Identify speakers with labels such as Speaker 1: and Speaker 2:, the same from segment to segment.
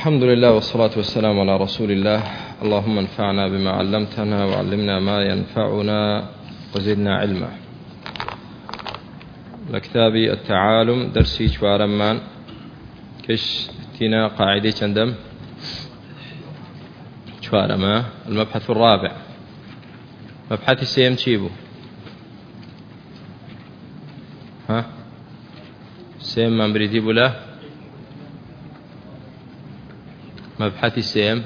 Speaker 1: الحمد لله والصلاة والسلام على رسول الله. اللهم انفعنا بما علمتنا وعلمنا ما ينفعنا وزدنا علما. لكتاب التعالم درسي شوارمان كش تينا قاعدة چندم شوارما المبحث الرابع. مبحث السيم تشيبو ها؟ سيم من بريدي بوله مبحث السيم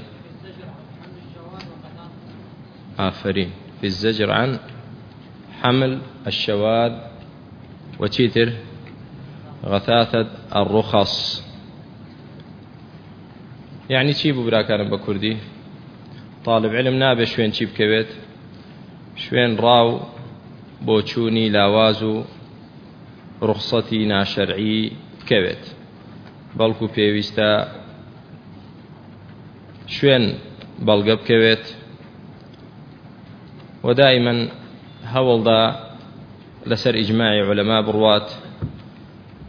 Speaker 1: آفرين في الزجر عن حمل الشواذ وتيتر غثاثة الرخص. يعني تشيبو براكان بكردي طالب علم نابێ شوێن چی بکەوێت؟ شوێن ڕاو بۆ چوونی لاواز و ڕوخسەتی ناشەرعی بکەوێت. بەڵکو پێویستە شوێن بەڵگە بکەوێت. و دائما هەوڵدا لەسەر ئیجماعی علەما بڕوات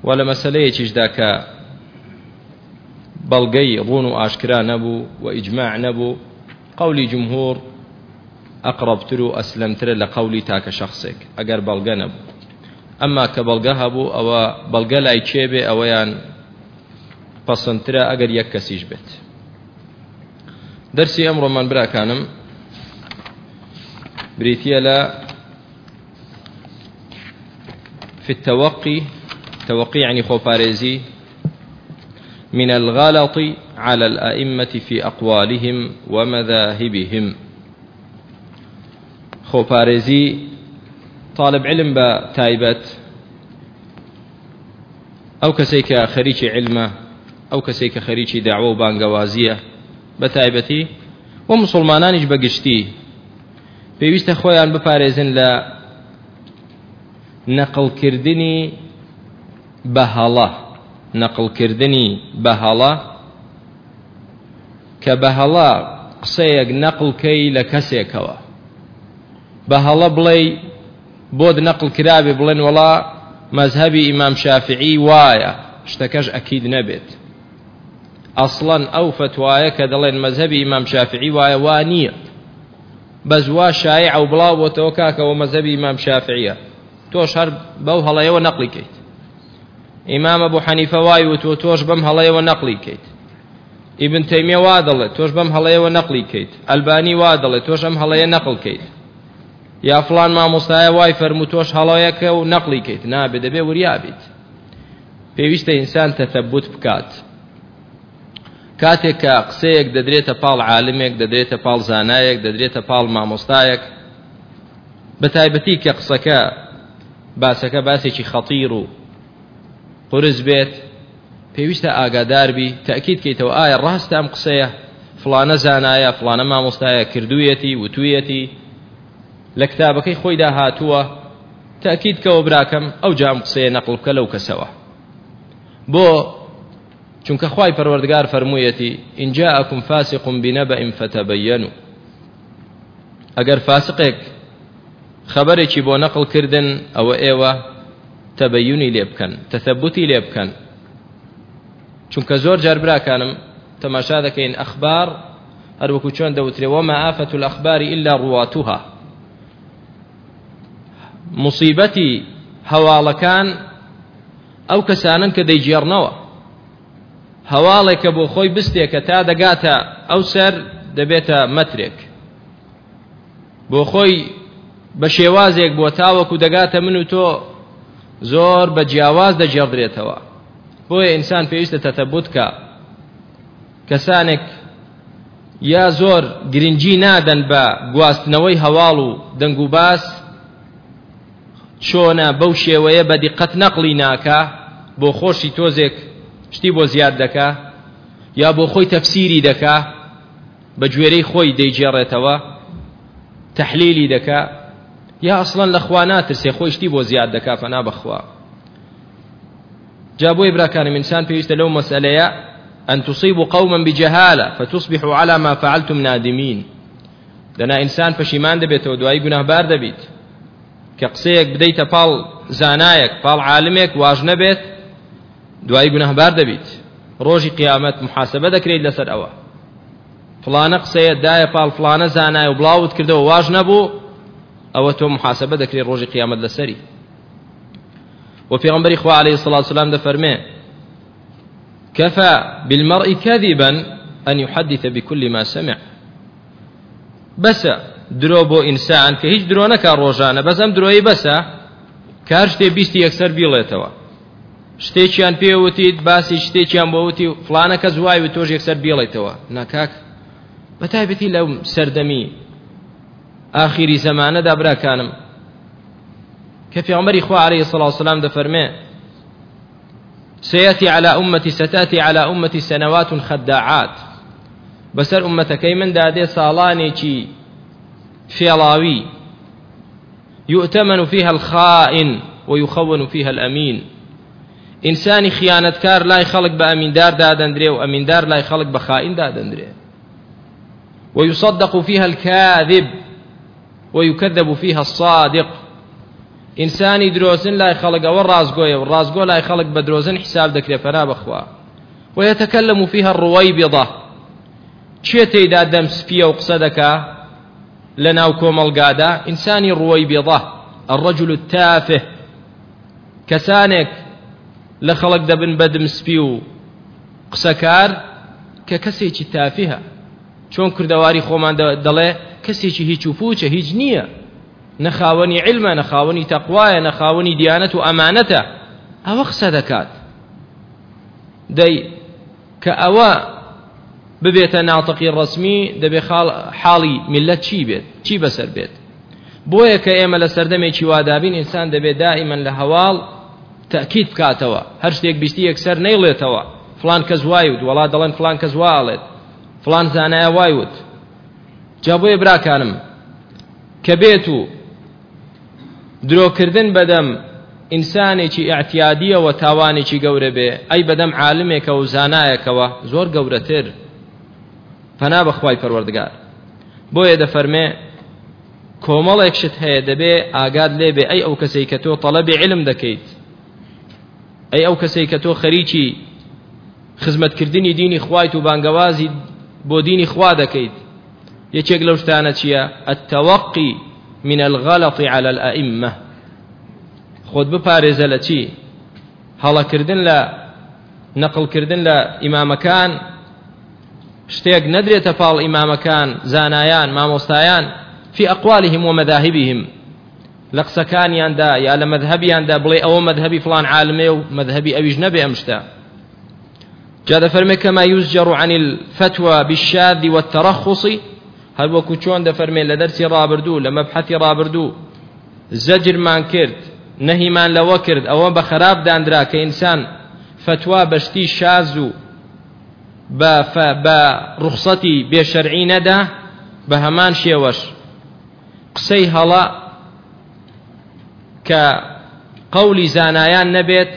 Speaker 1: و لە مەسلەیەکیشدا کە بەڵگەی ڕون و ئاشکرا نەبوو و ئیجماع نەبوو. قولی جمهور ئەقربتر و ئەسلمترە لە قولی تاکە شخصێک ئەگەر بەڵگە نەبوو. ئەمما کە بەڵگە هەبوو ئەوە بەڵگە لای کێبێ ئەوەیان پەسەندترە ئەگەر یەک کەسیش بێت. درسي أمر من برا كانم. بريتيا لا. في التوقي. توقي يعني خوباريزي من الغلط على الأئمة في أقوالهم ومذاهبهم. خوباريزي طالب علم بتايبت أو كسيك خريج علمه أو كسيك خريج دعوة بانقوازية بە تایبەتی و مسلمانانیش بەگشتی پێویستە خۆیان بپارێزن لە نەقلکردنی بەهەڵە. نەقلکردنی بەهەڵە کە بەهەڵە قسەیەک نەقلکەی لە کەسێکەوە. بەهەڵە بڵێ بۆت نەقل کرابێ بڵێن وڵا مەذهبی ئیمام شافعی وایە شتەکەش ئەکید نەبێت. ئەسڵەن ئەو فتوایە کە دەڵێن مەذهبی ئیمام شافعی وایە وا نییە. بەس وا شایع ئەو بڵاو بۆتەوە کاکەەوە مەذهبی ئیمام شافعیە. تۆش هەر بەو هەڵەیەوە نەقلی کەیت. ئیمامە بۆ حەنیفە وای و تۆ تۆش بەم هەڵەیەوە نەقلی کەیت. ئیبن تەیمیە وا دەڵێت تۆش بەم هەڵەیەوە نەقلی کەیت. ئەلبانی وا دەڵێت تۆش ئەم هەڵەیە نەقل کەیت. یا فلان مامۆستایە وای فەرمو تۆش هەڵەیەکە و نەقلی کەیت. نابێت دەبێ وریابیت. پێویستە ئینسان تەتەبوت بکات. کاتێک کە قسەیەک دەدرێتە پاڵ عالمێک دەدرێتە پاڵ زانایەک دەدرێتە پاڵ مامۆستایەک. بە تایبەتی کە قسەکە باسەکە باسێکی خەتیر و قرس بێت پێویستە ئاگاداربی تاکیید کەیتەوە ئایا ڕاستە ئەم قسەیە فلانە زانایە فلانە مامۆستایە کردوویەتی وتوویەتی لە کتابەکەی خۆیدا هاتووە تاکیید کەەوە براکەم ئەو جام قسەیە نەقل بکە لەو کەسەوە. بۆ چونکە خوای پەروەردگار فەرموویەتی اینجا ئەکم فاسقم بنەبەئیم فتەبەیەنو ئەگەر فاسقێک خەبەرێکی بۆ نەقڵکردن ئەوە ئێوە تەبەیونی لێ بکەن تەثەبوتی لێ بکەن. چونکە زۆر جار براکانم تەماشا دەکەین ئەخبار هەروەکو چۆن وما ئافەت الأخباری إلا ڕواتوها مصیبەتی هەواڵەکان ئەو کەسانن کە دەیجێڕنەوە هەواڵێکە بۆ خۆی بستێکە تا دەگاتە ئەو سەر دەبێتە مەترێک. بۆ خۆی بە شێوازێک بۆ تاوەکو دەگاتە من و تۆ زۆر بە جیاواز دەجێڕدرێتەوە. بۆیە ئینسان پێویستە تەتەبوت کە کەسانێک یا زۆر گرنگی نادەن بە گواستنەوەی هەواڵ و دەنگ و باس چۆنە بەو شێوەیە بە دیقەت نەقلی ناکە بۆ خۆشی تۆزێک شتی بۆ زیاد دەکا؟ یا بۆ خۆی تەفسیری دەکا؟ بە گوێرەی خۆی دەیجێڕێتەوە؟ تەحلیلی دەکا؟ یا ئەسڵەن لە خوا ناترسێ خۆی شتی بۆ زیاد دەکا فەنا بەخوا. جا بۆی براکانم ئینسان پێویستە لەو مەسئلەیە أن تصيبوا قوما بجهالة فتصبحوا على ما فعلتم نادمين دنا إنسان پشیمان دەبێتەوە دوایی گوناهبار دەبیت. کە قسەیەک بدەیتە پاڵ زانایەک پاڵ عالمێک واژ نەبێت دوای گونەهبار دەبیت. ڕۆژی قیامەت محاسبە دەکرێت لەسەر ئەوە. فلانە قسەیە دایە پاڵ فلانە زانایە و بڵاوت کردەوە واژ نەبوو ئەوە تۆ محاسبە دەکرێت ڕۆژی قیامەت لەسەری. وفي خوا عليه الصلاة والسلام دفرمي كفى بالمرء كذبا أن يحدث بكل ما سمع. بس بۆ ئینسان کە هیچ درۆ نەکا ڕۆژانە بەزەم درۆی بەسە کار شتێ بیستی یەکسەر بیڵێتەوە. شتێکیان پێوتیت باسی شتێکیان بۆوتی فلانە کە زوای و تۆش یەکسەر بیڵێتەوە ناکاک بە تایبەتی لەو سەردەمی ئاخیری زەمانەدا براکانم کە پیامبەری خوا عليه الصلاة والسلام دەفەرمێ سيأتي على أمتي ستأتي على أمتي سنوات خداعات بسر أمتكي من دادي صالاني چي فێڵاوی يؤتمن فيها الخائن ويخون فيها الأمين إنساني خيانتكار لا يخلق بأمين دار دادندري وأمين دار لا يخلق بخائن دادندري ويصدق فيها الكاذب ويكذب فيها الصادق. إنساني دروزن لا يخلق أو الرازقوية والرازقو لا يخلق بدروزن حساب دكري فنا بخوا. ويتكلم فيها الرويبضة چێ دا دەم سپیە و لناو کۆمەڵگادا ئینسانی ڕووی بێضە الرجل التافه. کەسانێک لە خەڵک دەبن بەدم سپی و قسەکار کە کەسێکی تافیهە. چۆن کردەواری خۆمان دەڵێ کەسێکی هیچ و پوچە هیچ نییە. نەخاوەنی علمە نەخاوەنی تەقوایە نەخاوەنی دیانەت و ئەمانەتە. ئەوە قسە دەکات. دەی کە ئەوە ببێتە ناوتەقی ڕسمی دەبێ حاڵی میلەت چی بێت؟ چی بەسەر بێت؟ بۆیە کە ئێمە لە سەردەمێکی وادابین ئینسان دەبێت دائیمەن لە هەواڵ تەکیید بکاتەوە هەر شتێک بیستی یەکسەر نەیڵێتەوە فلان کەس وایوت وڵا دەڵێن فلان کەس واڵێت فلان زانایە وایوت جا بۆیە براکانم کە بێت و درۆکردن بەدەم ئینسانێکی ئاعتیادیەوە تاوانێکی گەورە بێ ئەی بەدەم عالمێکە و زانایەکەوە زۆر گەورەتر فنا بەخوای پەروەردگار بۆیە دەفەرمێ کۆمەڵێک شت هەیە دەبێ ئاگاد لێبێ ئەی ئەو کەسەی کە تۆ تەڵەبی علم دەکەیت ئەی ئەو کەسەی کە تۆ خەریکی خزمەتکردنی دینی خوایت و بانگەوازی بۆ دینی خوا دەکەیت التەوەقی من الغلط على الأئمة. خۆت بپارێزە لە چی هەڵەکردن لە نەقلکردن لە ئیمامەکان شتێک نەدرێتە پاڵ ئیمامەکان زانایان مامۆستایان في أقوالهم ومذاهبهم لقسەکانیاندا یا لە مذهبیاندا بڵێ ئەوە مذهبی فلان عالمێ و مذهبی ئەویش نەبێ ئەمشتا جاد فرمي كما يزجر عن الفتوى بالشاذ والترخص. هل وكو چۆن دەفەرمێ لە دەرسی ڕابردوو لە مەبحەتی ڕابردوو زەجرمان کرد نەهیمان لەوە کرد ئەوە بە خراپ دانرا کە ئینسان فتوا بەشتی شاز و بە ڕوخسەتی بێشەرعی نەدا بە هەمان شێوەش. قسەی هەڵە کە قەولی زانایان نەبێت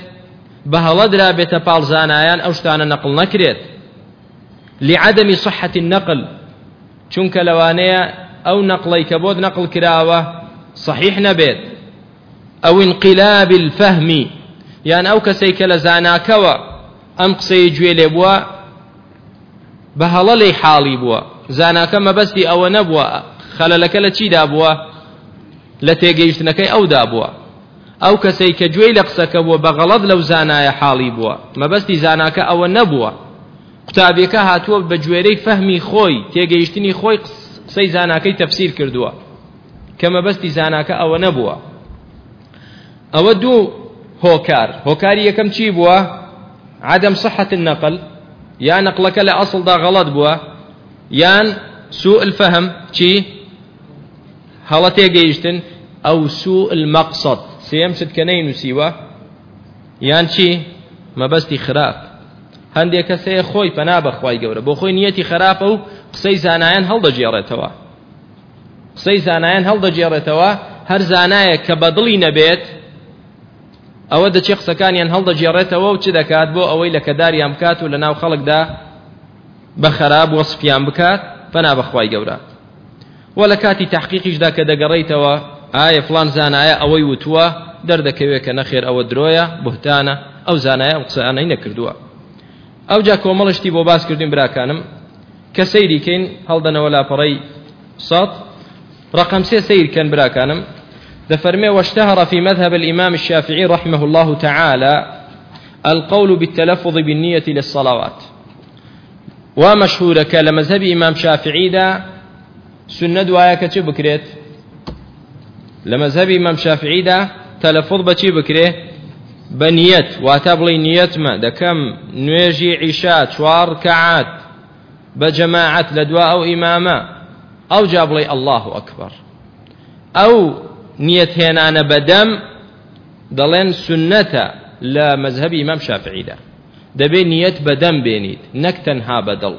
Speaker 1: بە هەڵە درابێتە پاڵ زانایان ئەو شتانە نەقل نەکرێت لعدم صحة النقل چونکە لەوانەیە ئەو نەقڵی کە بۆت نەقل کراوە انقلاب الفهم یان ئەو کەسەی کە لە زاناکەوە ئەم قسەی گوێ لێ بووە بە هەڵە لی حاڵی بووە زاناکە مەبەستی ئەوە نەبووە خەلەلەکە لە تێگەیشتنەکەی ئەودا بووە. ئەو کەسەی کە گوێی لە قسەکە بووە بە غەڵەت لەو زانایە حاڵی بووە. مەبەستی زاناکە ئەوە نەبووە. قوتابیەکە هاتووە بە گوێرەی فەهمی خۆی تێگەیشتنی خۆی قسەی زاناکەی تەفسیر کردووە. کە مەبەستی زاناکە ئەوە نەبووە. ئەوە دوو هۆکار. هۆکاری یەکەم چی بووە؟ عدم صحة النقل. یا نەقلەکە لە ئەسڵدا غەڵەت بووە. یان سوء الفهم چی؟ هەڵە تێگەیشتن ئەو سوء المەقصد. سێم شت کە نەینووسیوە؟ یان چی؟ مەبەستی خراپ. هەندێک کەسەیە خۆی پەنا بەخوای گەورە. بۆ خۆی نیەتی خراپە و قسەی زانایان هەڵدەجێڕێتەوە. قسەی زانایان هەڵدەجێڕێتەوە هەر زانایە کە بەدڵی نەبێت ئەوە دەچێ قسەکانیان هەڵدەجێڕێتەوە و چ دەکات بۆ ئەوەی لە کەداریان بکات و لە ناو خەڵکدا بە خەراب وەسپیان بکات فەنا بەخوای گەورە. وە لە کاتی تحقیقیشدا کە دەگەڕیتەوە ئایا فلان زانایە ئەوەی وتووە دەردەکەوێت کە نەخێر ئەوە درۆیە بهتانە ئەو زانایە ئەو قسەانەی نەکردووە ئەو جا کۆمەڵشتی بۆ باس کردین براکانم کە سەیریکەین هەڵدەنەوە لاپەڕەی سەد رقم سێ سەیر کەن براکانم. دەفەرمێ واشتهر في مذهب الإمام الشافعي رحمه الله تعالى القول بالتلفظ بالنية للصلوات. ومشهور کە لە مذهب إمام شافعي دا سنة دوايا كتب بکرێت؟ لە مذهب إمام شافعي دا تلفظ بچی بکرێ بە نیەت واتە بڵێ نیەتمە دەکەم نوێژی عیشا چوار کەعات بە جەماعەت لە دوا ئەو ئیمامە ئەو جا بڵێ ئەلله ئەکبەر ئەو نیەت هێنانە بەدەم دەڵێن سنەتە لە مەذهبی ئیمام شافعیدا دەبێ نیەت تەنها بەدڵ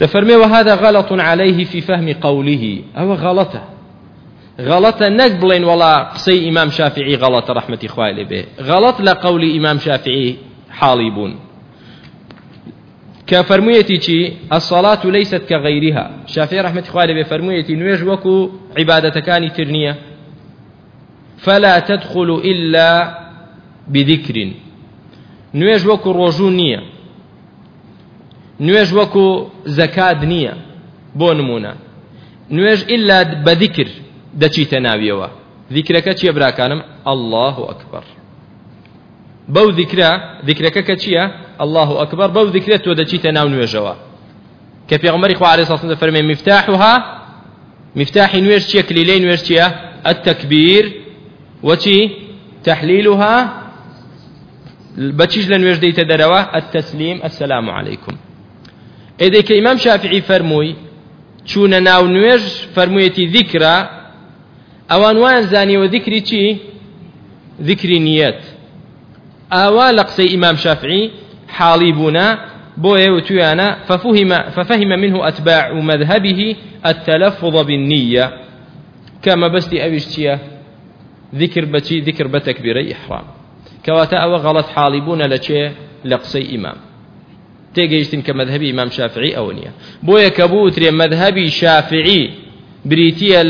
Speaker 1: تفرمي وهذا غلط عليه في فهم قوله. أو غلطة. غلطة نقبلين ولا قصي إمام شافعي غلط رحمة إخوائي به غلط لقول إمام شافعي حالبون كفرميتي الصلاة ليست كغيرها. شافعي رحمة إخوائي به فرميتي نويج وكو عبادة كان ترنية. فلا تدخل إلا بذكر. نويج وكو نويج وكو زكاة نية بونمونا نويج إلا بذكر دەچیتە ناویەوە ذیکرەکە چییە براکانم؟ الله ئەکبەر بەو ذیکرا ذیکرەکە کە چییە؟ الله ئەکبەر بەو ذیکرێت تۆ دەچیتە ناو نوێژەوە. کە پێغمەری خوا عليه الصلاة والسلام مفتاحها مفتاح نوێژ چییە؟ کلیلەی نوێژ چییە؟ التكبير. وچی تحليلها لە نوێژ دەیتە دەرەوە؟ التسليم. السلام عليكم. ئێدەی کە ئیمام شافعی فەرمووی چوونە ناو نوێژ فەرموویەتی ذیکرا ئەوان وایان زانیەوە ذکری چی ذکری نیەت ئاوا لە قسەی ئیمام شافعی حاڵی وتویانە ففهم, ففهم منه أتباع مذهبه التلفظ بالنية كما بستي أويش چيا ذكر بچي ذكر بتكبير إحرام كواتا أو غلط حالبون لچي لقصي إمام تيجيشتن كمذهبي إمام شافعي أو نية بويا كبوتري مذهبي شافعي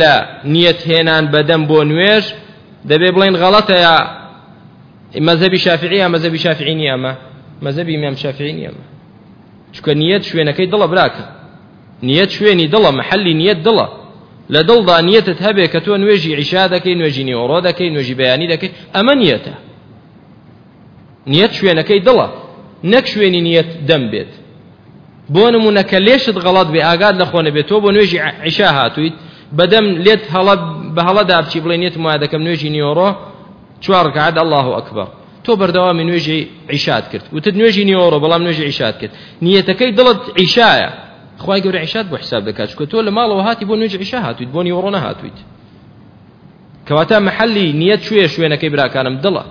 Speaker 1: لە نیەت هێنان بەدەم بۆ نوێژ دەبێ بڵین غەڵەتە یا مەزەبی شافعی یا مەزەبی شافعی نیەمە مەزەبی مێم شافعی نیەمە چکە نیەت شوێنەکەی دڵە براکە. نیەت شوێنی دڵە محلی نیەت دڵە. لە دڵدا نیەتت هەبێ کە تۆ نوێژی عیشا دەکەی نوێژی نیۆڕۆ دەکەی نوێژی بەیانی دەکەی ئەمە نیەتە. نیەت شوێنەکەی دڵە. نەک شوێنی نیەت دەم بێت. بۆ نمونە کە لێشت غەڵات بێ ئاگاد لە خۆنە بێت تۆ بۆ نوێژی عیشا هاتوویت بەدەم لێت هەڵە بە هەڵەدا بچی بڵێ نیێت وایە دەکەم نوێژی نیۆڕۆ چوار ڕکعات الله ئەکبەر. تۆ بەردەوامی نوێژی عیشات کرد. وتت نوێژی نیۆڕۆ بەڵام نوێژی عیشات کرد. نیەتەکەی دڵت عیشایە. خی گەورە عیشات بۆ حساب دەکات. چکە تۆ لە ماڵەوە هاتی بۆ نوێژی عیشا هاتویت بۆ نیۆڕۆ نەهاتویت کەواتە محلی نیەت شوێ شوێنەکەی براکانم دڵە.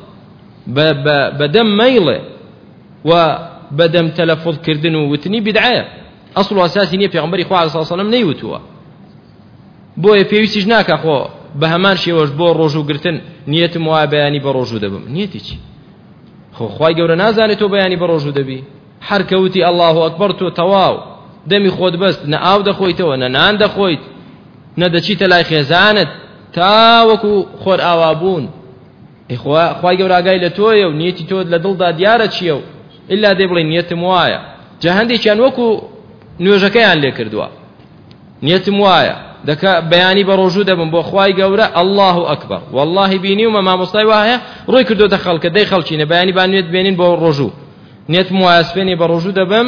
Speaker 1: بەدەم مەیڵێ. و بەدەم تەلەفۆڵکردن و وتنی بدعایە ئەسڵ ئاساسی نییە پێغمبەری خوا ساسەڵم نەیوتووە. بۆیە پێویستیش ناکە خۆ بە هەمان شێوەش بۆ ڕۆژوو گرتن نیەتم وایە بەیانی بە ڕۆژوو دەبم. نیەتی چی؟ خۆ خی گەورە نازانێت تۆ بەیانی بە ڕۆژوو دەبی. هەر کەوتی الله ئەکبەر تۆ تەواو. دەمی خۆت بەست نە ئاو دەخۆیتەوە نە نان دەخۆیت. نە دەچیتە لای خێزانت. تاوەکو خۆر ئاوابوون خی گەوراگای لە تۆیە و نیەتی تۆ لە دڵدا دیارە چییە و إلا نیەتم وایە جا هەندێکیان وەکو نوێژەکەیان لێ کردووە نیەتم وایە دەکە بەیانی بە ڕۆژوو دەبم بۆ خی گەورە الله ئەکبەر واللهی بینی و مامۆستای وایە ڕۆی کردوتە خەڵکە دەی خەڵچینە بەیانی با نوێت بێنین بۆ ڕۆژوو نیەتم وایە سپێنی بە ڕۆژوو دەبم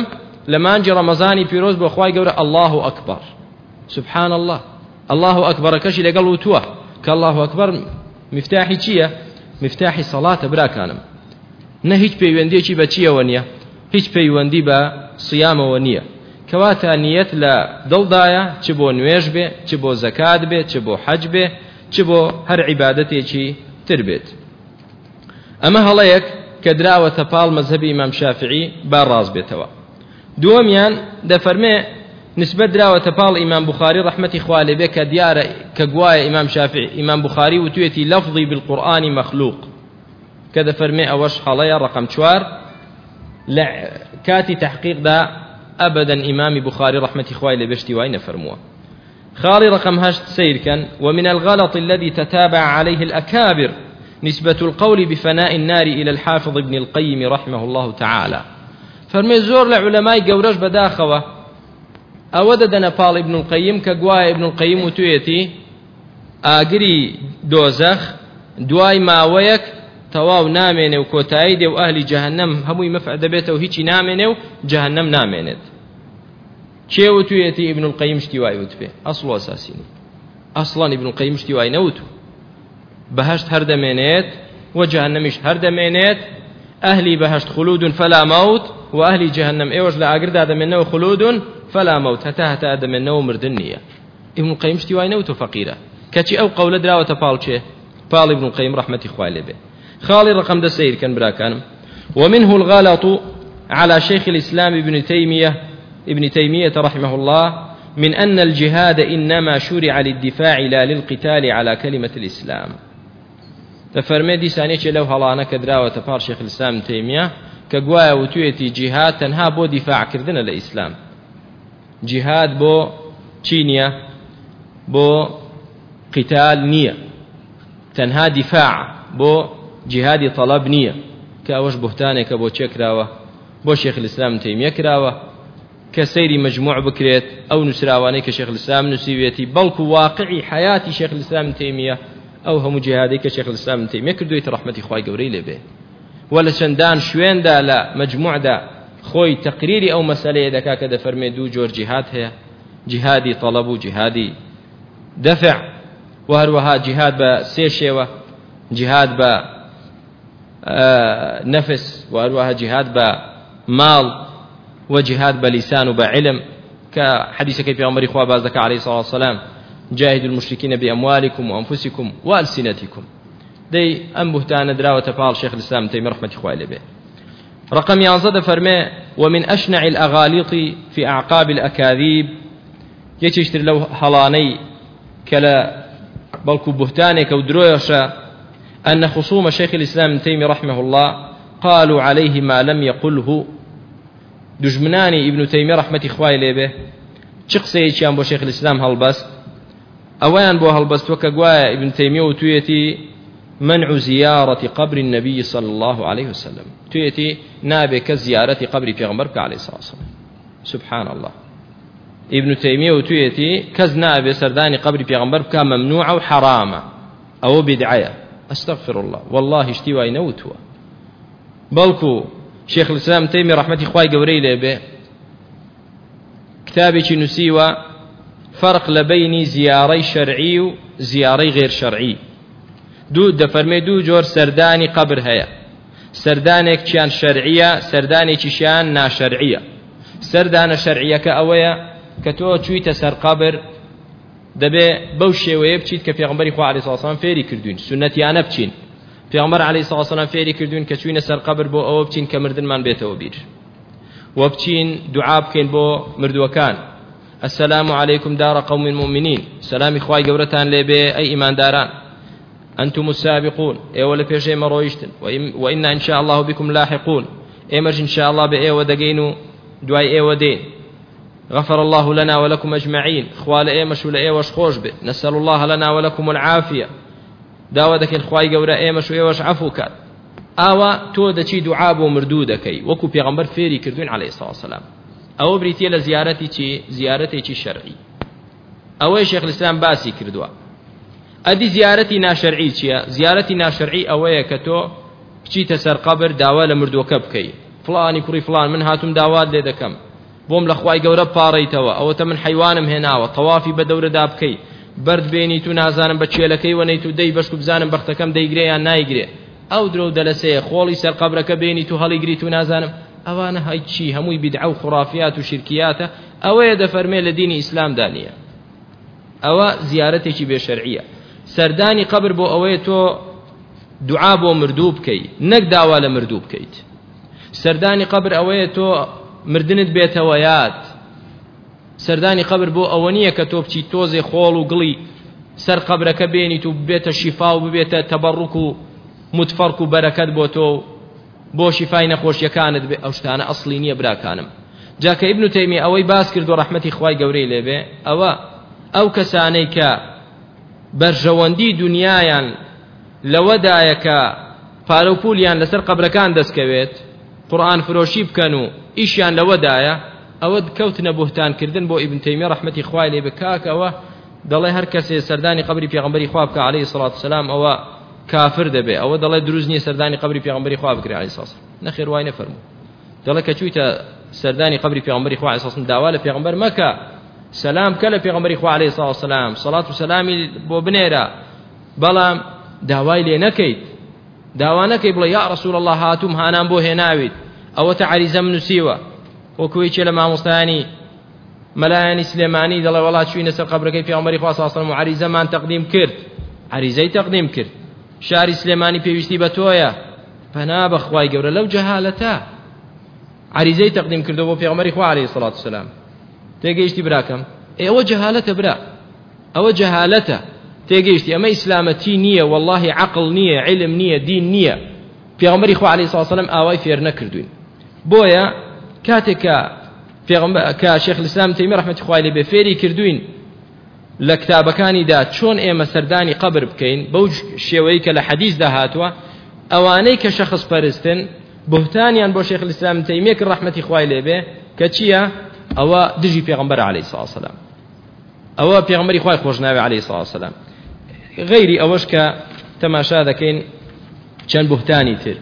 Speaker 1: لە مانجی ڕەمەزانی پیرۆز بۆ خی گەورە الله ئەکبەر سبحان الله. الله ئەکبەر کەشی لەگەڵ وتووە کە الله ئەکبەر مفتاحی چییە مفتاحی سەڵاتە براکانم نە هیچ پەیوەندێکی بە چیەوە نییە. هیچ پەیوەندی بە سیامەوە نییە. کەواتە نیەت لە دڵدایە چ بۆ نوێژ بێ چ بۆ زەکات بێ چ بۆ حەج بێ چ بۆ هەر عیبادەتێکی تر بێت. ئەمە هەڵەیەک کە دراوەتە پاڵ مەذهبی ئیمام شافعی با ڕاز بێتەوە. دووەمیان دەفەرمێ نسبت دراوەتە پاڵ ئیمان بخاری ڕحمەتی خوالێ بێ کە دیارە کە گوایە ئیمام شافعی ئیمان بخاری وتوێتی لەفظی بالقورئانی مەخلوق. کە دەفەرمێ ئەوەش هەڵەیە ڕقم چوار لە کاتی تحقیقدا أبدا إمام بخاري ڕەحمەتی خوای لێ بێ شتی وای نەفەرمووە. خاڵی رقم هەشت سەیر کەن ومن الغلط الذي تتابع عليه الأكابر نسبة القول بفناء النار إلى الحافظ ابن القيم رحمه الله تعالى. فەرمێ زۆر لە علەمای گەورەش بەداخەوە پاڵ ابن القەیم کە ابن القەیم و توێتی ئاگری دۆزەخ دوای ماوەیەک تەواو نامێنێ و کۆتایی دێ و ئەهلی جەهنەم هەمووی مەفع دەبێتەوە هیچی نامێنێ و جەهنەم نامێنێت. چێوە توێتی ابن القەیم شتی وای وت پێ ئەسڵ ئەساسینی ئەسڵان ابن القەیم شتی وای نەوتو. بەهشت هەر دەمێنێت و جەهنەمیش هەر دەمێنێت. ئەهلی بەهشت خلود فلا موت و ئەهلی جەهنەم ئێوەش لە ئاگردا دەمێنەوە خلود فلا موت هەتا هەتا دەمێنەوە مردن نییە. ابن القەیم شتی وای نەوتو فەقیرە. کەچی ئەو قەولە دراوەتە پاڵچێ پاڵ ابن القەیم ڕەحمەتی خوای لێبێ خالي رقم ده سير كان براكان ومنه الغلط على شيخ الإسلام ابن تيمية ابن تيمية رحمه الله من أن الجهاد إنما شرع للدفاع لا للقتال على كلمة الإسلام. دەفەرمێ دیسانەوە لەو هەڵانە کە دراوەتە پاڵ شيخ الإسلام تيمية کە گوایە وتوێتی جهاد تەنها بۆ دفاع کردنە الإسلام. جهاد بۆ چی نییە بۆ قتال نییە. تەنها دفاع بۆ جهادی طلب نییە کە ئەوەش بهتانێکە بۆ چێکراوە بۆ شێخ الإسلام تەیمیە کراوە کە سەیری مجموع بکرێت ئەو نووسراوانەی کە شێخ الإسلام نووسیوێتی بەڵکو واقعی حیاتی شێخ الإسلام تەیمیە ئەو هەموو جهادی کە شێخ الإسلام تەیمیە کردوێت ڕحمەتی خوای گەورەی لێبێ ولا چەندان شوێندا لە مجموعدا خۆی تقریری ئەو مەسلەیە دەکا کە دەفەرمێ دوو جۆر جهاد هەیە جهادی طلب و جهادی دفع وهروەها جهاد بە سێ شێوە جهاد بە نفس وأروها جهاد بمال وجهاد بلسان وبعلم كحديث كيف يغمر إخوة بازدك عليه الصلاة والسلام. جاهدوا المشركين بأموالكم وأنفسكم وألسنتكم. دي أم بهتان دراوة فال شيخ الإسلام تيمي رحمة إخوة به رقم يانزد فرمي ومن أشنع الأغاليط في أعقاب الأكاذيب. يتشتر لو هلاني كلا بلكو بهتانك ودرويشا أن خصوم شيخ الإسلام ابن تيمية رحمه الله قالوا عليه ما لم يقله. دجمناني ابن تيمية رحمة إخوائي ليبه. چق سيچيان بو شيخ الإسلام هلبست أوان بو هلبست وكا ابن تيمية وتويتي منع زيارة قبر النبي صلى الله عليه وسلم. تويتي نابي كزيارة قبر في غمرك عليه الصلاة والسلام. سبحان الله. ابن تيمية وتويتي كز نابي سرداني قبر في غمرك ممنوع وحرام أو بدعية. ئەستەغفر الله والله هیچی وای نەوتوە بەڵکو شێخ السلام تەیمی ڕحمەتی خوای گەورەی لێبێ کتابێکی نووسیوە فرق لە بینی زیارەی شەرعی و زیارەی غێر شەرعی. دوو دەفەرمێ دوو جۆر سەردانی قبر هەیە. سەردانێک چیان شەرعیە سەردانێکیشیان ناشەرعیە. سەردانە شەرعیەکە ئەوەیە کە تۆ چوویتە سەر قبر دەبێ بەو شێوەیە بچیت کە پێغمبەری خوا علیه السلام فێری کردوین سنەتیانە بچین. پێغمبەر علیه السلام فێری کردوین کە چوینە سەر قبر بۆ ئەوە بچین کە مردنمان بێتەوە بیر. و بچین دوعا بکەین بۆ مردووەکان. السلام عليكم دار قوم مؤمنين خواي قورتان لبي أي إيمان داران أنتم السابقون. إيه ولا بيجي مرويشتن وإن إن شاء الله بكم لاحقون. إيه إن شاء الله بإيه ودقينو دواي إيه ودين غفر الله لنا ولكم أجمعين. خوال إيمش ولا إيوش خوش به نسأل الله لنا ولكم العافية. داوا دەکەین خی گەورە ئێمەش و ئێوەش عفوکات ئاوا تۆ دەچی دوعا بۆ مردوو دەکەی فێری کردوین عليه سلام ئەوە بریتە لە زیارەتی چی؟ زیارەتێکی شەرعی ئەوەی شێخ الإسلام باسی کردووە ئەدی زیارەتی ناشەرعی چییە زیارەتی ناشەرعی ئەوەیە کە تۆ بچیتە سەر قبر داوا لە مردووەکە بکەیت فلانی فلان من هاتوم داوات لێ دەکەم بۆم لە خوای گەورە پاڕیتەوە. ئەوەتە من حیوانم هێناوە. تەوافی بە دەورەدا بکەیت برد بێنی تو نازانم بە چێلەکەی وەنەیت و دەی بەشک بزانم بەختەکەم دەیگرێ یان نایگرێ. ئەو درۆ دەلەسەیە خۆڵی سەر قبرەکە بێنی تو هەڵیگریت و نازانم. ئەوانە هیچی هەمووی بدع و خرافات و شرکیاتە. ئەوەیە دەفەرمێ لە دینی ئیسلامدا نییە. ئەوە زیارەتێکی بێشەرعیە. سەردانی قبر بۆ ئەوەیە تۆ دوعا بۆ مردوو بکەیت نەک داوا لە مردوو بکەیت. سەردانی قبر ئەوەیە تۆ مردنت بێتەوە یاد. سەردانی قبر بۆ ئەوە نییە کە تۆ بچی تۆزێ خۆڵ و گڵی. سەر قبرەکە بێنیت و بێتە شیفا و ببێتە تەبڕوک و متفەرق و بەرەکەت بۆ تۆ. بۆ شیفای نەخۆشیەکانت بێ ئەو شتانە ئەسڵی نییە براکانم. جاکە ئیبن تەیمی ئەوەی باس کرد و ڕەحمەتی خوای گەورەی لێبێ ئەوە ئەو کەسانەی کە بەرژەوەندی دنیایان لەوەدایە کە پارە و پولیان لەسەر قبرەکان دەستکەوێت قورآن فرۆشی بکەن و ئیشیان لەوەدایە ئەوە کەوتنە بهتانکردن بۆ ئیبن تەیمیە ڕەحمەتی خوای لێ بکاکەوە دەڵێ هەر کەسێ سەردانی قبری پێغمبەری خوا عليه سڵات سلام ئەوە کافر دەبێ ئەوە دەڵێ دروست نییە سەردانی قبری پێغمبەری خوا بکرێ عليه ساس نەخێر وای نەفەرمو دەڵێ کە چوویتە سەردانی قبری پێغمبەری عليه ساسم داوا لە پێغمبەر مەکە سلام کە لە پێغمبەری خوا عليه سڵات سلام سەڵات و سەلامی بۆ بنێرە بەڵام داوای لێ نەکەیت داوا نەکەی الله هاتووم هانان بۆ هێناویت ئەوە تا عریزەم نووسیوە وەکوی چێ لە مامۆستانی مەلایانی سلێمانی دەڵێ وڵات چوینە سەر قبرەکەی پیامبەری خوا ساسڵم و عریزەمان تەقدیم کرد عریزەی تەقدیم کرد شاری سلێمانی پێویستی بە تۆیە پەنا بەخوای گەورە لەو جەهالەتە عریزەی تەقدیم کردو بۆ پیامبەری خوا عليه سڵات وسلام تێگەیشتی براکەم ئێوە جەهالەتە برا. ئەوە جەهالەتە تێگەیشتی ئەمە ئیسلامەتی نییە والله عقل نییە علم نییە دین نییە پیامبەری خوا عليه سڵات وسلام ئاوای فێر نەکردوین بۆیە کاتێکە کە شێخ الإسلام تەیمی ڕحمەتی خوای لێ بێ فێری کردوین لە کتابەکانیدا چۆن ئێمە سەردانی قبر بکەین بەو شێوەی کە لە حەدیثدا هاتووە ئەوانەی کە شەخص پەرستن بهتانیان بۆ شێخ الإسلام تەیمیەک ڕحمەتی خوای لێ بێ کە چییە؟ ئەوە دژی پێغمبەر عليه الصلاة والسلام ئەوە پێغمبەری خوای خۆش ناوێ عليه الصلاة والسلام غیری ئەوەش کە تەماشا دەکەین چەند بهتانی تر.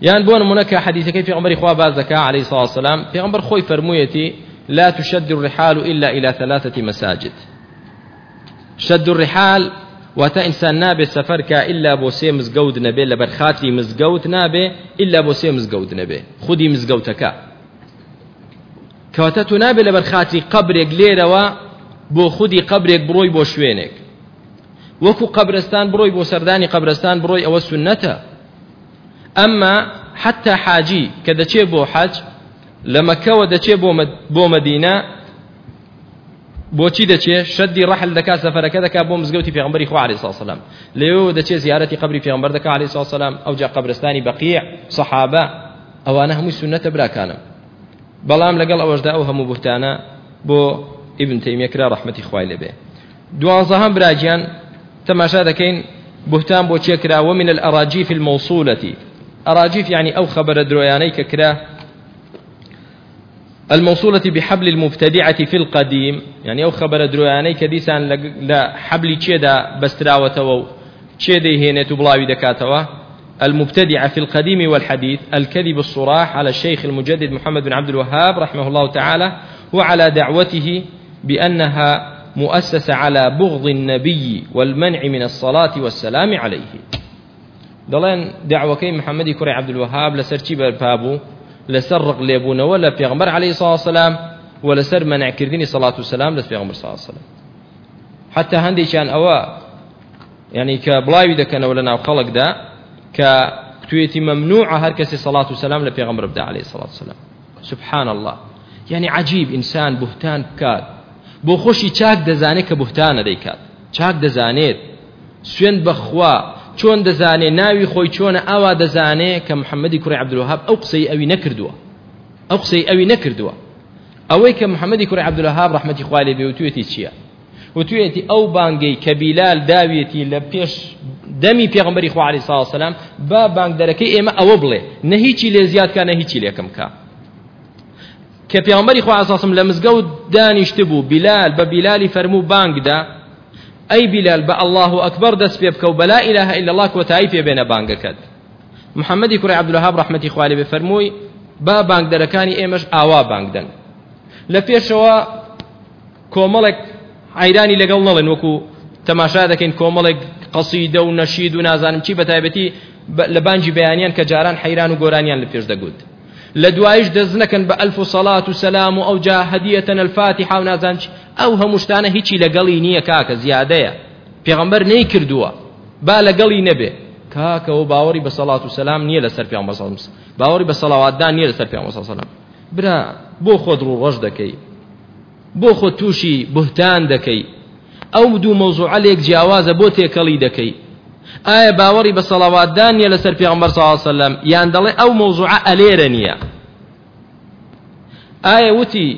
Speaker 1: یان بۆ نمونەکە حەدیثەکەی پێغمبەری خوا باز عليه الصلاة والسلام؟ پێغمبەر خۆی فەرموویەتی لا تشد الرحال إلا إلى ثلاثة مساجد. شد الرحال واتا إنسان نابێ سەفەرکە إلا بۆ سێ مزگەوت نەبێ لە بەرخاتری مزگەوت نابێ إلا مزگەوت نەبێ خودی مزگەوتەکە کەواتە تو نابێ لە بەرخاتری قبرێک لێرەوە بۆ خودی قبرێک بڕۆی بۆ شوێنێک وەکو قبرستان بڕۆی بۆ سەردانی قبرستان بڕۆی ئەوە سنەتە ئەمما حتى حاجی کە دەچێ بۆ حەج لە مەکەوە دەچێ بۆ مەدینە بۆچی دەچێ شەدی ڕەحل دەکا سەفەرەکە دەکا بۆ مزگەوتی پێغمبەری خوا علیه السلام لێو دەچێ زیارەتی قبری پێغمبەر دەکا علیه السلام ئەو جا قبرستانی بەقیع سەحابە ئەوانە هەمووی سنەتە براکانم. بەڵام لەگەڵ ئەوەشدا ئەو هەموو بوتانە بۆ ابن تەیمیە کرا ڕەحمەتی خوای لێبێ دوازەهەم براجیان تەماشا دەکەین بهتان بۆ چێکرا ومن الأراجيف الموصولة. أراجيف يعني أو خبر دروياني ككرا الموصولة بحبل المبتدعة في القديم يعني أو خبر دروياني كديسان لا حبل تشيدا بستراوة تشيدا هنا تبلاوي دكاتوا؟ المبتدعة في القديم والحديث الكذب الصراح على الشيخ المجدد محمد بن عبد الوهاب رحمه الله تعالى وعلى دعوته بأنها مؤسسة على بغض النبي والمنع من الصلاة والسلام عليه. دەڵێن داوەکەی محەممەدی کوڕی عبدالوهاب لەسەر چی بەرپابوو لەسەر ڕق لێبوونەوە لە پێغمبەر عليه سلام و لەسەر مەنعکردنی سەڵات و سلام لە پێغمبەر سلام حتى هەندێکیان ئەوە ینی کە بڵاوی دەکەنەوە لە ناو خەڵکدا کە توێتی ممنوع هەر کەسی سەڵات و سلام لە پێغمبەر بدا عليه سلات سلام سبحان الله. يعني عجيب إنسان بهتان بكات بۆ خۆشی چاک دەزانێت کە بوهتانە دەیکات چاک دەزانێت چۆن دەزانێ ناوی خۆی چۆنە ئاوا دەزانێ کە محەممەدی کوڕی عبدولهاب ئەو قسەی ئەوی نەکردووە. ئەو قسەی ئەوی نەکردووە. ئەوەی کە محەممەدی کوڕی عبدولهاب ڕحمەتی خوالێ بێ وتوێتی چییە؟ وتوێتی ئەو بانگەی کە بیلال داوێتی لە پێش دەمی پێغمبەری خوا علیه سلام با بانگ دەرەکەی ئێمە ئەوە بڵێ. نە هیچی لێ زیاد کە نە هیچی لێکم کا کە. پێغمبەری خوا ئاساسم لە مزگەوت دانیشت بوو بیلال بە بیلالی فەرموو بانگدا ئەی بیلال بە الله ئەکبەر دەست پێ بکە و بەلا ئیلاها ئیلا الله کۆتایی پێ بێنە بانگەکەت. محەممەدی کوڕی عەبدولوهاب ڕەحمەتی خوالێ بێ فەرمووی با بانگدەرەکانی ئێمەش ئاوا بانگدەن لە پێشەوە کۆمەڵێک عیرانی لەگەڵ نەڵێن وەکو تەماشا دەکەین کۆمەڵێک قەسیدە و نەشید و نازانم چی بەتایبەتی لە بانگی بەیانیان کە جاران حەیران و گۆرانیان لە پێش دەگوت. لدوايش دزنكن بألف صلاة وسلام أو جا هدية الفاتحة ونازانش أو همشتانة هيتشي لقلي نية كاك زيادة پیغمبر نيكردوا با لقلي نبي كاك وباوري بصلاة وسلام نية لسر پیغمبر صلى الله عليه وسلم. باوري بصلاوات دان نية لسر پیغمبر صلى الله عليه وسلم. برا بو خود رو رشد كي بۆ خۆ تووشی بهتان دەکەی. ئەو دوو مەوزوعەلێک جیاوازە بۆ تێکەڵی دەکەی. ئایا باوەڕی بە سەڵاواتدانە لەسەر پێغمبەر ساوسلم یان دەڵێ ئەو مەوزوعە ئەلێرە نییە. ئایا وتی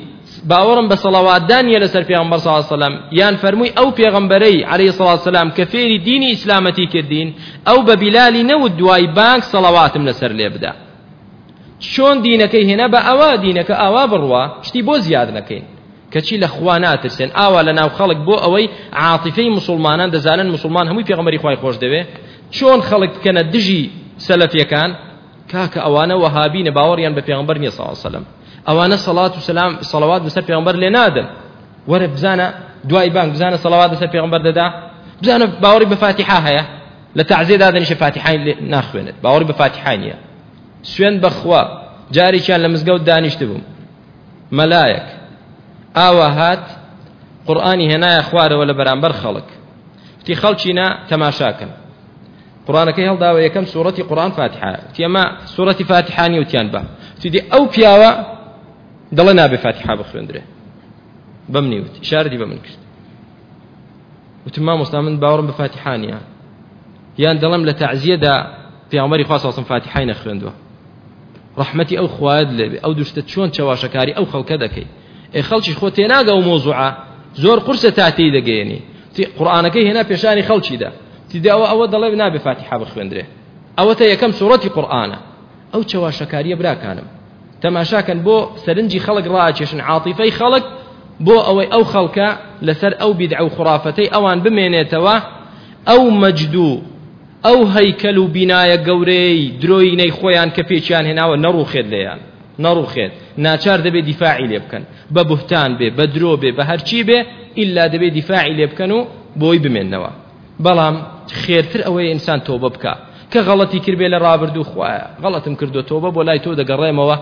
Speaker 1: باوەڕم بە سەڵاواتدان نیە لەسەر پێغمبەر ساوسلم یان فەرمووی ئەو پێغمبەرەی عليه سلام کە فێری دینی ئیسلامەتی کردین ئەو بە بیلالی نەوت دوای بانک سەڵاواتم لەسەر لێ بدا. چۆن دینەکەی هێنا بە ئەوە دینەکە ئاوا بڕوە شتی بۆ زیاد نەکەین. کەچی لە خوا ناترسێن؟ ئاوا لە ناو خەڵک بۆ ئەوەی عاتیفەی مسلمانان دەزانن مسلمان هەمووی پێغمەری خی خۆش دەوێ. چۆن خەڵک بکەنە دژی سەلەفیەکان کاکە ئەوانە وەهابینە باوەڕیان بە پێغمبەر نیە ساڵ سەلم ئەوانە سەڵات و سلام سەڵەوات بەسەر پێغمبەر لێ نادن وەرە بزانە دوای بانگ بزانە سەڵەوات بەسەر پێغمبەر دەدا؟ بزانە باوەڕی بە فاتحە هەیە؟ لە تعزیە دادنیشە فاتحین ناخوێنێت. باوەڕی بە فاتحای نییە. سوێن بەخوا جارێکیان لە مزگەوت دانیشت بووم. مەلایەک. ئاوا هات قورآانی هێنایە خوارەوە لە بەرامبەر خەڵک. تی خەڵچینە تەماشاکەن. قورآانەکەی هەڵداوە یەکەم سوورەتی قورآن فاتحە تێمە سوورەتی فاتحانی وتیان بە. تیدی ئەو دەڵێ نابێ فاتحا بخوێندرێ. بەم نیوت شاردی بە من کرد. وتم مامۆستا من باوەڕم بە فاتحانیە یان دەڵم لە تعزیەدا پێغمەری خواستم فاتحای نەخوێندووە. ڕحمەتی ئەو خواد لێبێ ئەو دوشتە چۆن چاواشەکاری ئەو خەڵکە دەکەی. ئێ خەڵکی خۆ تێناگە و مۆزوعە زۆر قورسە تاتەی دەگەێنی قورآانەکەی هێنا پێشانی خەڵکیدا. تیداوە ئەوە دەڵێ نابێ فاتحا بخوێندرێ. ئەوە تا یەکەم سوڕەتی قورآانە ئەو چاواشەکاریە براکانم. تەماشاکەن بۆ سەرنجی خەڵک ڕاکێشن. عاتیفەی خەڵک بۆ ئەوەی ئەو خەڵکە لەسەر ئەو بیدع و خرافەتەی ئەوان بمێنێتەوە. ئەو مەجدوو ئەو هەیکەل و بینایە گەورەی درۆینەی خۆیان کە پێچیان هێناوە نەڕوخێت لێیان. نەڕوخێت. ناچار دەبێت دیفاعی لێ بکەن. بە بوهتان بێ بە درۆ بێ بە هەرچی بێ ئللا دەبێت دیفاعی لێ بکەن و بۆی بمێنەوە بەڵام خێرتر ئەوەی ئینسان تۆبە بکە. کە غەڵەتی کردبێ لە ڕابردوو خوایە غەڵەتم کردو تۆبە بۆ لای تۆ دەگەڕێمەوە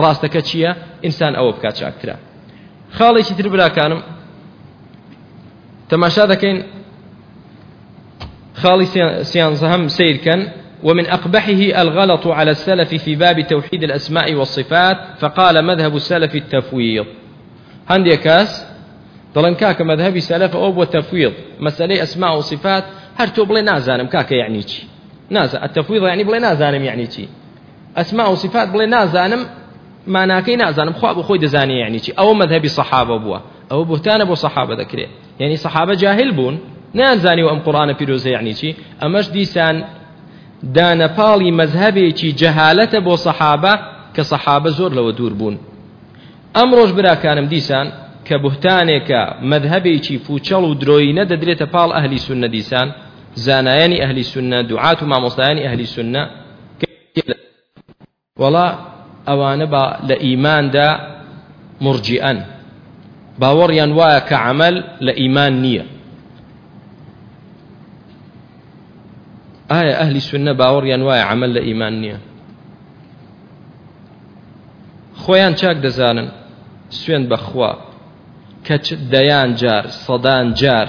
Speaker 1: ڕاستەکە چییە؟ ئینسان ئەوە بکات چاکترە خاڵێکی تر براکانم تەماشا دەکەین. خاڵی سيانزهم سيركن ومن أقبحه الغلط على السلف في باب توحيد الأسماء والصفات فقال مذهب السلف التفويض. هەندێ کەس دەڵێن کاکە مذهبی سەلف ئەو بۆ تەفویض مەسلەی ئەسما و بڵێ نازانم کاکە یعنی چی؟ نازە التەفویض یعنی بڵێ نازانم یعنی چی؟ ئەسما و صفات بڵێ نازانم ماناکەی نازانم خوا بۆ خۆی دەزانێ یعنی چی؟ ئەوە مذهبی صحابە بووە. ئەوە بوهتانە بۆ صحابە دەکرێت یعنی صحابە جاهل بوون نانزانی و ئەم قورئانە پیرۆزە یعنی چی؟ ئەمەش دیسان دانەپاڵی مەذهبێکی جەهالەتە بۆ سەحابە کە سەحابە زۆر لەوە دوور بوون. ئەم ڕۆژ براکانم دیسان کە بوهتانێکە مەذهبێکی پووچەڵ و درۆی نەدەدرێتە پاڵ ئەهلی سنە دیسان زانایانی ئەهلی سنە دوعات و مامۆستایانی ئەهلی سنە. وڵا ئەوانە بە لە ئیماندا مرجئەن باوەڕیان وایە کە عمل لە ئیمان نییە ئایا ئەهلی سنە باوەڕیان وایە عمل لە ئیمان نییە خۆیان چاک دەزانن سوێن بەخوا دەیان جار سەدان جار.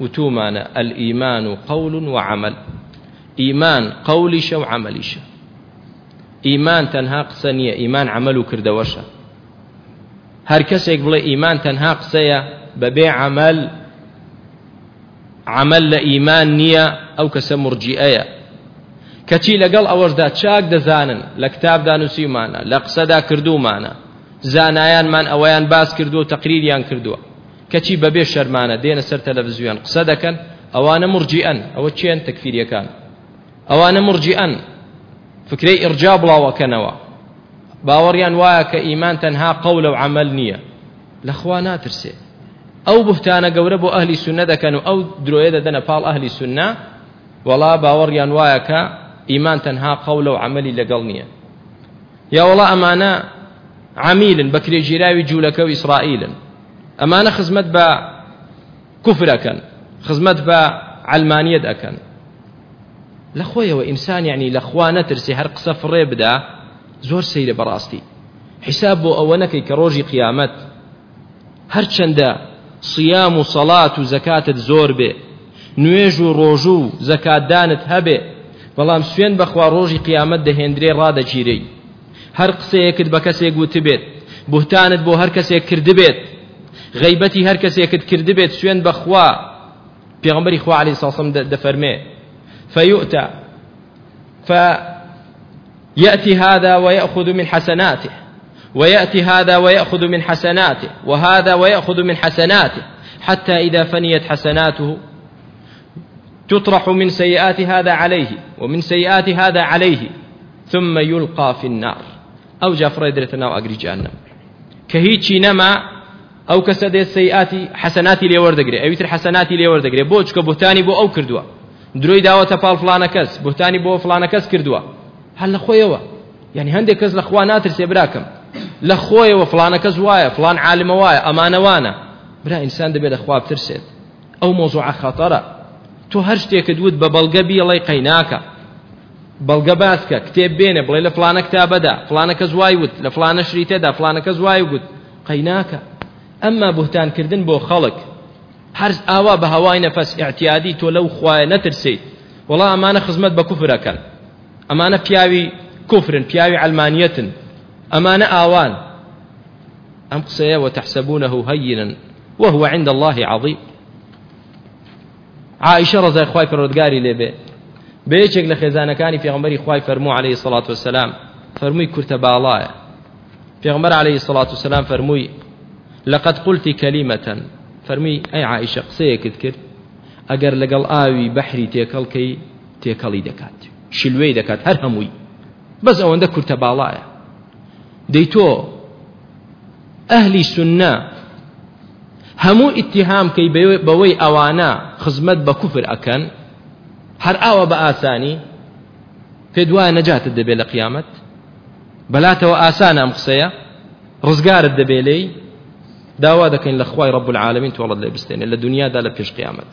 Speaker 1: وتومانە ئەلئیمان و قەول و عمل ئیمان قەولیشە و عملیشە ئیمان تەنها قسە نییە ئیمان عمل و کردەوەشە. هەر کەسێک بڵێ ئیمان تەنها قسەیە بەبێ عمل عمل لە ئیمان نییە ئەو کەسە مرجئەیە. کەچی لەگەڵ ئەوەشدا چاک دەزانن لە کتابدا نووسیمانە لە قسەدا کردومانە زانایانمان ئەوەیان باس کردو و تەقریریان کردووە. کەچی بەبێ شەرمانە دێنە سەر تەلەڤزیۆن. قسە دەکەن ئەوانە مرجئەن ئەوە چێن تەکفیریەکان؟ ئەوانە مرجئەن. فکرەی ئرجا بڵاوەکەنەوە باوەڕیان وایە کە ئیمان تەنها قەولە و عمل نییە لەخوا ناترسێ ئەو بوهتانە گەورە بۆ ئەهلی سنە دەکەن و ئەو درۆیە دەدەنە پاڵ ئەهلی سنە وەڵا باوەڕیان وایە کە ئیمان تەنها قەولە و عملی لەگەڵ نییە یا وڵا ئەمانە عمیلن بە کرێژیراوی جوولەکە و ئیسرائیلن ئەمانە خزمەت بە کوفرەکەن لە خۆیەوە ئینسان یعنی لە خوا نەترسی هەر قسە فڕێ بدا زۆر سەیرە بەڕاستی. حیساب بۆ ئەوە نەکەی کە ڕۆژی قیامەت هەرچەندە صیام و سەڵات و زەکاتت زۆر بێ نوێژ و ڕۆژوو و زەکاتدانت هەبێ بەڵام سوێن بەخوا ڕۆژی قیامەت دەهێندرێ ڕادەگیرەی. هەر قسەیەکت بە کەسێک گوتبێت بوهتانت بۆ هەر کەسێک کردبێت غیبەتی هەر کەسێکت کردبێت سوێن بەخوا پێغمبەری خوا عليه ساسم دەفەرمێ فيؤتى. فيأتي هذا ويأخذ من حسناته ويأتي هذا ويأخذ من حسناته وهذا ويأخذ من حسناته حتى إذا فنيت حسناته. تطرح من سيئات هذا عليه ومن سيئات هذا عليه ثم يلقى في النار. ناو ئەگری جانم کە هیچی نەما ئەو کەسە دێت سەیئاتی حەسەناتی لێوەردەگرێت ئەویتر حەسەناتی لێوەردەگرێت بۆ چکە بوتانی بۆ ئەو کردووە دروی داوەتە پاڵ فلانە کەس بوهتانی بۆ فلانە کەس کردووە. هەل لە خۆیەوە. یعنی هەندێک کەس لە خوا ناترسێ براکەم. لە خۆیەوە فلانە کەس وایە فلان عالمە وایە ئەمانەوانە. برا ئینسان دەبێت لە خوا بترسێت. ئەو مۆزوع خەتەرە تۆ هەر شتێکت وت بە بەڵگە بیڵێ قەیناکە. بەڵگە باسکە کتێب بێنێ بڵێ لە فلانە کتابەدا فلانە کەس وای وت لە فلانە شریتەدا فلانە کەس وای وت. قەیناکە. ئەمما بوهتانکردن بۆ خەڵک. هەر ئاوا بە هەوای نەفەس اعتیادی تۆ لەو خوایە نەترسیت وڵا ئەمانە خزمەت بە کوفرەکەن ئەمانە پیاوی کوفرن پیاوی علمانیەتن ئەمانە ئاوان ئەم وتحسبونه هينا وهو عند الله عظيم عائشة رضي پەروەردگاری لێبێ بەیەکێک لە خێزانەکانی پێغمبەری خوای فەرموو عليه الصلاة والسلام فەرمووی کورتە باڵایە پێغمبەر عليه الصلاة والسلام فەرمووی لقد قلت كلمة فەرمی ئەی عائشە قسەیەکت کرد؟ ئەگەر لەگەڵ ئاوی بەحری تێکەڵکەی تێکەڵی دەکات. شلوەی دەکات هەر هەمووی. بەس ئەوەندە کورتە باڵایە. دەی تۆ ئەهلی سنە هەموو ئیتیهامکەی بەوەی ئەوانە خزمەت بە کوفر ئەکەن هەر ئاوە بە ئاسانی پێ دوایە نەجاتت دەبێت لە قیامەت؟ بەلاتەوە ئاسانە ئەم قسەیە؟ ڕزگارت دەبێ لێی؟ داوا دەکەین لە خوای ڕب العالمین تۆڵت لێ بستێنێ لە دنیادا لە پێش قیامەت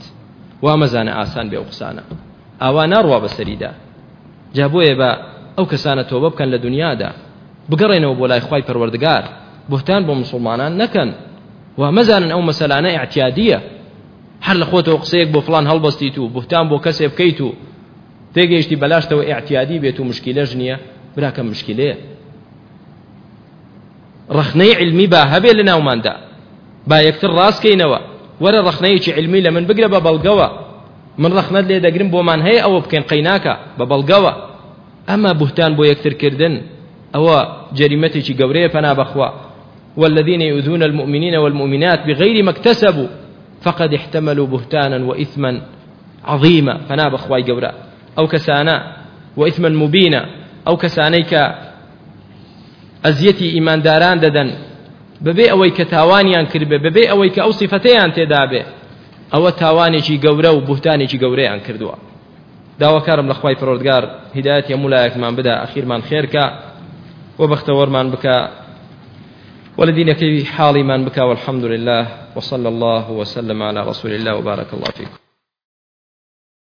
Speaker 1: وا مەزانە ئاسان بێ و قسانە ئاوا ناڕوا بەسەریدا جا بۆیە بە ئەو کەسانە تۆبە بکەن لە دنیادا بهتان بۆ مسلمانان نەکەن و مەزانن ئەو مەسەلانە اعتیادیە هەر لە خۆتەوە قسەیەک بۆ فلان هەڵبەستیت و بهتان بۆ کەسێ بکەیت و تێگەیشتی بەلاشتەوە اعتیادی بێت و مشکلەش نییە براکە مشکلەیە ڕخنەی علمی با هەبێ لە ناوماندا با یەکتر ڕاستکەینەوە. وەرە ڕخنەیەکی علمی لە من بگرە بە بەڵگەوە. من ڕخنەت لێ دەگرم بۆمان هەیە ئەوە بکەین قەیناکە بە بەڵگەوە. ئەمە بوهتان بۆ یەکترکردن. ئەوە جەریمەتێکی گەورەیە پەنا بەخوا والذين يؤذون المؤمنين والمؤمنات بغير ما اكتسبوا فقد احتملوا بهتانا وإثما عظيما. پەنا بە خوای گەورە ئەو کەسانە وإثما مبينا. ئەو کەسانەی کە ئەزیەتی ئیمانداران دەدەن ببێ ئەوەی کە تاوانیان کردبێ ببێ ئەوەی کە ئەو سیفەتەیان تێدا بێ. ئەوە تاوانێکی گەورە و بوهتانێکی گەورەیان کردووە. داواکارم لە خوای پەروەردگار هدایەت هەموو لایەکمان بدا ئەخیرمان خێرکە و بەختەوەرمان بکە ولدينك حالي من بكى والحمد لله وصلى الله وسلم على رسول الله وبارك الله فيكم